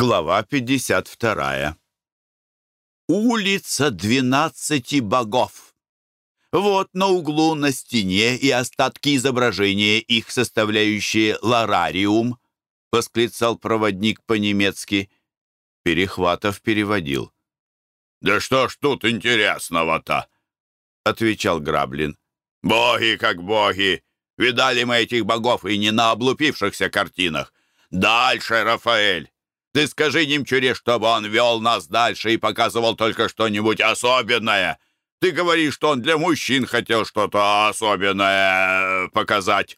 Глава 52. Улица двенадцати богов. Вот на углу на стене и остатки изображения их, составляющие ларариум, восклицал проводник по-немецки. Перехватов переводил. «Да что ж тут интересного-то?» — отвечал Граблин. «Боги как боги! Видали мы этих богов и не на облупившихся картинах. Дальше, Рафаэль! Ты скажи немчуре, чтобы он вел нас дальше и показывал только что-нибудь особенное. Ты говоришь, что он для мужчин хотел что-то особенное показать».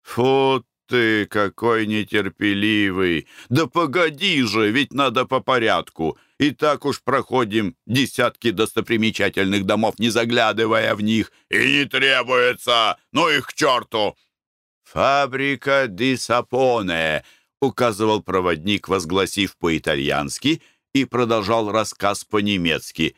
«Фу ты, какой нетерпеливый! Да погоди же, ведь надо по порядку. И так уж проходим десятки достопримечательных домов, не заглядывая в них. И не требуется! Ну их к черту!» «Фабрика ди сапоне», указывал проводник, возгласив по-итальянски, и продолжал рассказ по-немецки.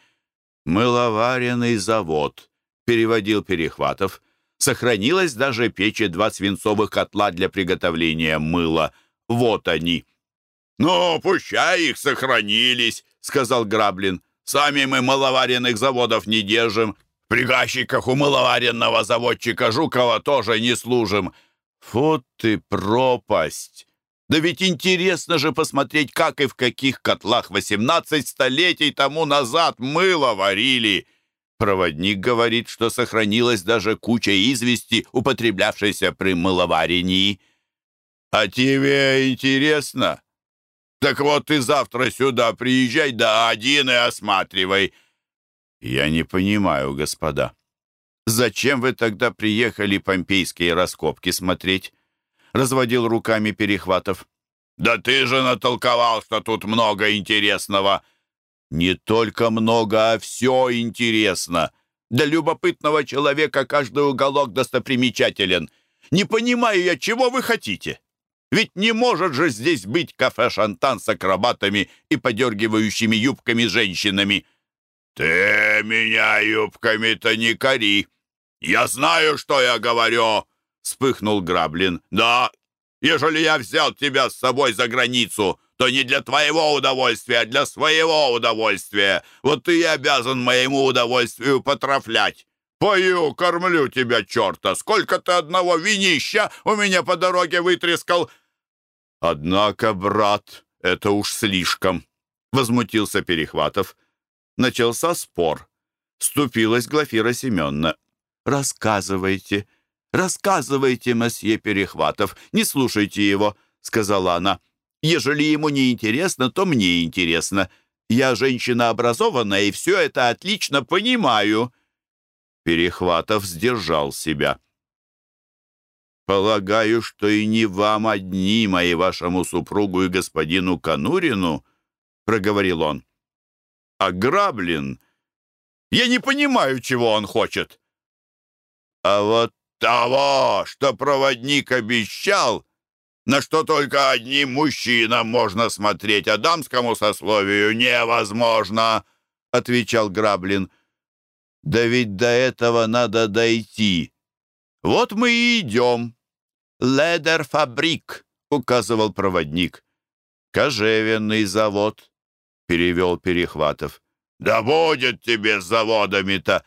«Мыловаренный завод», — переводил Перехватов. «Сохранилась даже печь и два свинцовых котла для приготовления мыла. Вот они». «Ну, пущай их сохранились», — сказал Граблин. «Сами мы маловаренных заводов не держим. В приказчиках у маловаренного заводчика Жукова тоже не служим». «Фу ты пропасть!» Да ведь интересно же посмотреть, как и в каких котлах 18 столетий тому назад мыло варили. Проводник говорит, что сохранилась даже куча извести, употреблявшейся при мыловарении. А тебе интересно? Так вот ты завтра сюда приезжай, да один и осматривай. Я не понимаю, господа. Зачем вы тогда приехали помпейские раскопки смотреть? Разводил руками Перехватов. «Да ты же натолковал, что тут много интересного!» «Не только много, а все интересно. Для любопытного человека каждый уголок достопримечателен. Не понимаю я, чего вы хотите. Ведь не может же здесь быть кафе-шантан с акробатами и подергивающими юбками женщинами». «Ты меня юбками-то не кори. Я знаю, что я говорю!» — вспыхнул Граблин. «Да, ежели я взял тебя с собой за границу, то не для твоего удовольствия, а для своего удовольствия. Вот ты и обязан моему удовольствию потрафлять. Пою, кормлю тебя, черта! Сколько ты одного винища у меня по дороге вытрескал!» «Однако, брат, это уж слишком!» — возмутился Перехватов. Начался спор. Вступилась Глафира Семеновна. «Рассказывайте», «Рассказывайте, месье Перехватов, не слушайте его», — сказала она. «Ежели ему не интересно, то мне интересно. Я женщина образованная и все это отлично понимаю». Перехватов сдержал себя. «Полагаю, что и не вам одним, а вашему супругу и господину Конурину», — проговорил он. «А Граблин? Я не понимаю, чего он хочет». «А вот того, что проводник обещал, на что только одним мужчинам можно смотреть, а дамскому сословию невозможно, — отвечал Граблин. Да ведь до этого надо дойти. Вот мы и идем. Ледер-фабрик, — указывал проводник. Кожевенный завод, — перевел Перехватов. Да будет тебе с заводами-то.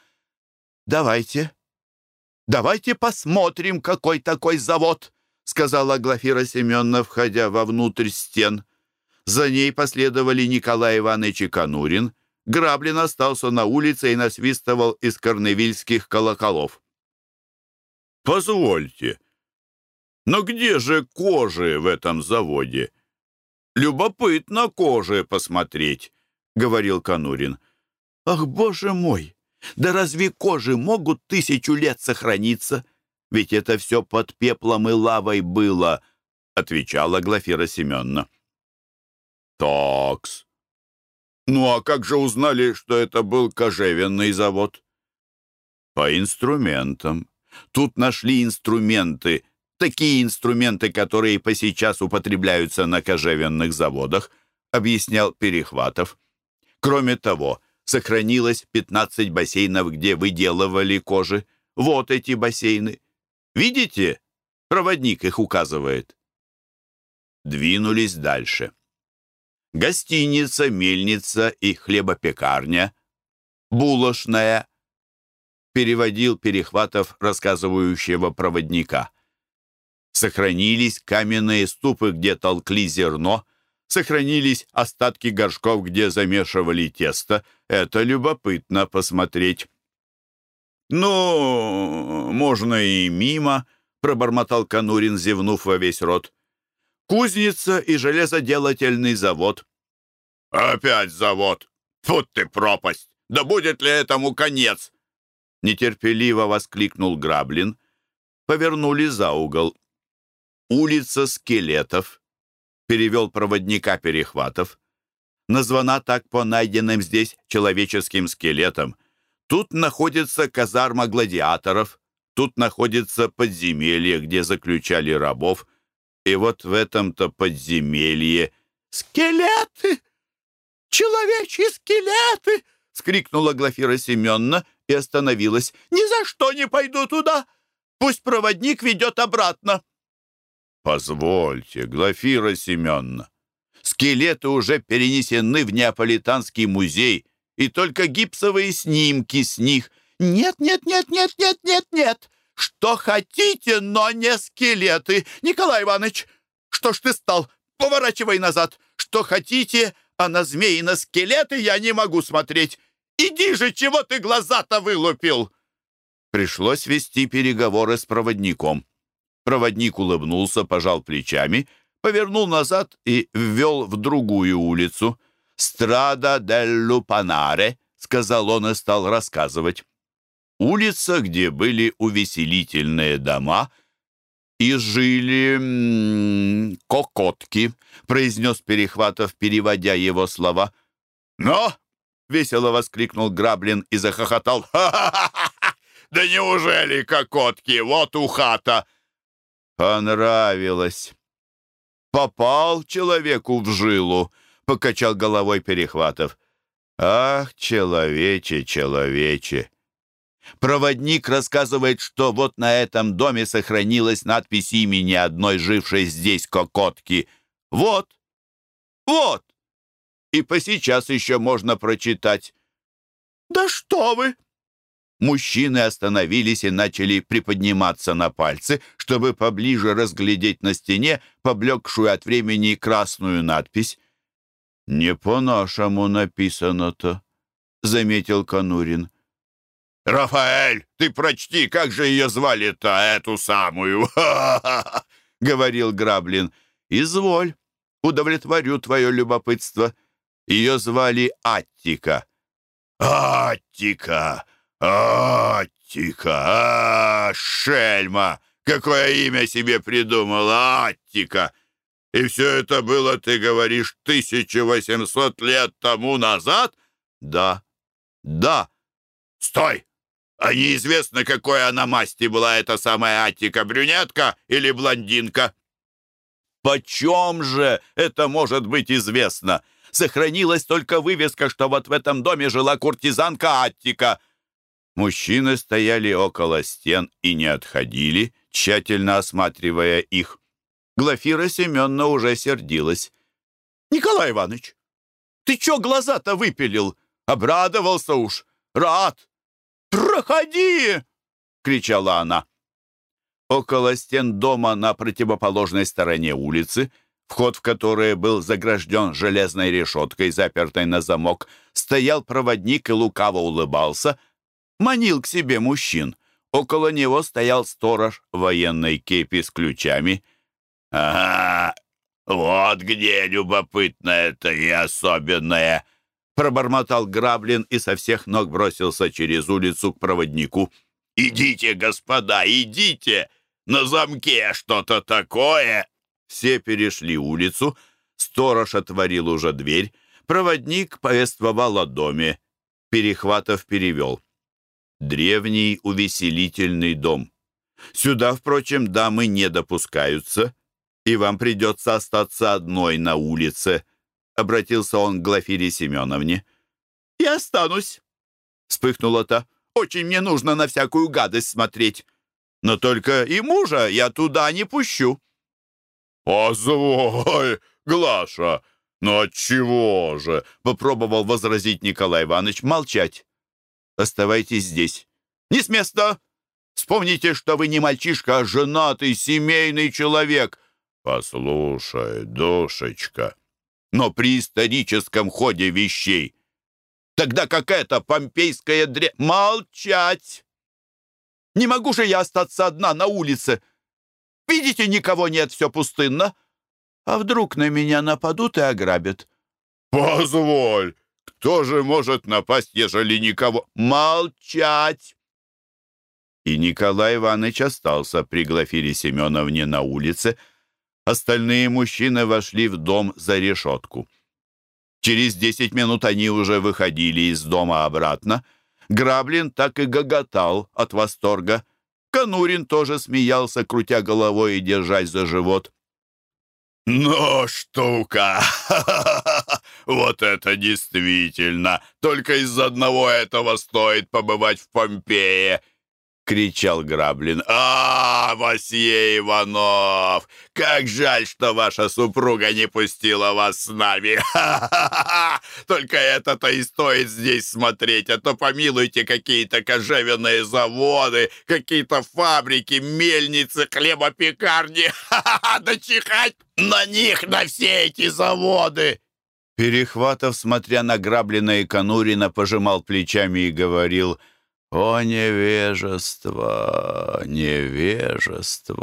Давайте, «Давайте посмотрим, какой такой завод», — сказала Глафира Семеновна, входя вовнутрь стен. За ней последовали Николай Иванович и Конурин. Граблин остался на улице и насвистывал из корневильских колоколов. «Позвольте, но где же кожи в этом заводе?» «Любопытно кожи посмотреть», — говорил Конурин. «Ах, боже мой! Да разве кожи могут тысячу лет сохраниться? Ведь это все под пеплом и лавой было, — отвечала Глафира Семеновна. Такс. Ну а как же узнали, что это был кожевенный завод? По инструментам. Тут нашли инструменты, такие инструменты, которые по сейчас употребляются на кожевенных заводах, объяснял Перехватов. Кроме того, сохранилось 15 бассейнов, где выделывали кожи. Вот эти бассейны. Видите? Проводник их указывает. Двинулись дальше. Гостиница, мельница и хлебопекарня, булошная, переводил Перехватов рассказывающего проводника. Сохранились каменные ступы, где толкли зерно, сохранились остатки горшков, где замешивали тесто. Это любопытно посмотреть. «Ну, можно и мимо», — пробормотал Конурин, зевнув во весь рот. «Кузница и железоделательный завод». «Опять завод! Тут ты пропасть! Да будет ли этому конец?» Нетерпеливо воскликнул Граблин. Повернули за угол. «Улица скелетов», — перевел проводника Перехватов. Названа так по найденным здесь человеческим скелетам. Тут находится казарма гладиаторов, тут находится подземелье, где заключали рабов. И вот в этом-то подземелье «Скелеты! Человечьи скелеты!» — скрикнула Глафира Семеновна и остановилась. «Ни за что не пойду туда! Пусть проводник ведет обратно!» «Позвольте, Глафира Семеновна, скелеты уже перенесены в Неаполитанский музей, и только гипсовые снимки с них. Нет, нет, нет, нет, нет, нет, нет. Что хотите, но не скелеты. Николай Иванович, что ж ты стал? Поворачивай назад. Что хотите, а на змеи, на скелеты я не могу смотреть. Иди же, чего ты глаза-то вылупил? Пришлось вести переговоры с проводником. Проводник улыбнулся, пожал плечами, повернул назад и ввел в другую улицу — «Страда дель Лупанаре», — сказал он и стал рассказывать. Улица, где были увеселительные дома, и жили м -м, кокотки, произнес Перехватов, переводя его слова. «Но!» — весело воскликнул Граблин и захохотал. «Ха-ха-ха! Да неужели кокотки? Вот у хата!» Понравилось. Попал человеку в жилу. — покачал головой Перехватов. «Ах, человече, человече!» Проводник рассказывает, что вот на этом доме сохранилась надпись имени одной жившей здесь кокотки. Вот, вот. И по сейчас еще можно прочитать. «Да что вы!» Мужчины остановились и начали приподниматься на пальцы, чтобы поближе разглядеть на стене поблекшую от времени красную надпись. «Не по-нашему написано-то», — заметил Конурин. «Рафаэль, ты прочти, как же ее звали-то, эту самую?» — говорил Граблин. «Изволь, удовлетворю твое любопытство. Ее звали Аттика». «Аттика! Аттика! А, шельма! Какое имя себе придумала Аттика! И все это было, ты говоришь, 1800 лет тому назад? Да, да. Стой! А неизвестно, какой она масти была эта самая Аттика, брюнетка или блондинка? Почем же это может быть известно? Сохранилась только вывеска, что вот в этом доме жила куртизанка Аттика. Мужчины стояли около стен и не отходили, тщательно осматривая их. Глафира Семеновна уже сердилась. «Николай Иванович, ты чё глаза-то выпилил? Обрадовался уж. Рад. Проходи!» — кричала она. Около стен дома на противоположной стороне улицы, вход в который был загражден железной решеткой, запертой на замок, стоял проводник и лукаво улыбался, манил к себе мужчин. Около него стоял сторож военной кепи с ключами — «Ага, вот где любопытное-то и особенное!» Пробормотал Граблин и со всех ног бросился через улицу к проводнику. «Идите, господа, идите! На замке что-то такое!» Все перешли улицу, сторож отворил уже дверь, проводник повествовал о доме, Перехватов перевел. Древний увеселительный дом. Сюда, впрочем, дамы не допускаются, и вам придется остаться одной на улице», — обратился он к Глафире Семеновне. «Я останусь», — вспыхнула та. «Очень мне нужно на всякую гадость смотреть. Но только и мужа я туда не пущу». «Позволь, Глаша, «Ну отчего же?» — попробовал возразить Николай Иванович. «Молчать. Оставайтесь здесь. Не с места! Вспомните, что вы не мальчишка, а женатый, семейный человек. Послушай, душечка, но при историческом ходе вещей тогда как это помпейская дре... Молчать! Не могу же я остаться одна на улице. Видите, никого нет, все пустынно. А вдруг на меня нападут и ограбят? Позволь, кто же может напасть, ежели никого? Молчать! И Николай Иванович остался при Глафире Семеновне на улице. Остальные мужчины вошли в дом за решетку. Через десять минут они уже выходили из дома обратно. Граблин так и гоготал от восторга. Конурин тоже смеялся, крутя головой и держась за живот. «Ну, штука! Вот это действительно! Только из одного этого стоит побывать в Помпее!» — кричал Граблин. «А, Васье Иванов! Как жаль, что ваша супруга не пустила вас с нами! Только это-то и стоит здесь смотреть, а то помилуйте какие-то кожевенные заводы, какие-то фабрики, мельницы, хлебопекарни! Да чихать на них, на все эти заводы!» Перехватов, смотря на Граблина и Конурина, пожимал плечами и говорил — о невежество, невежество!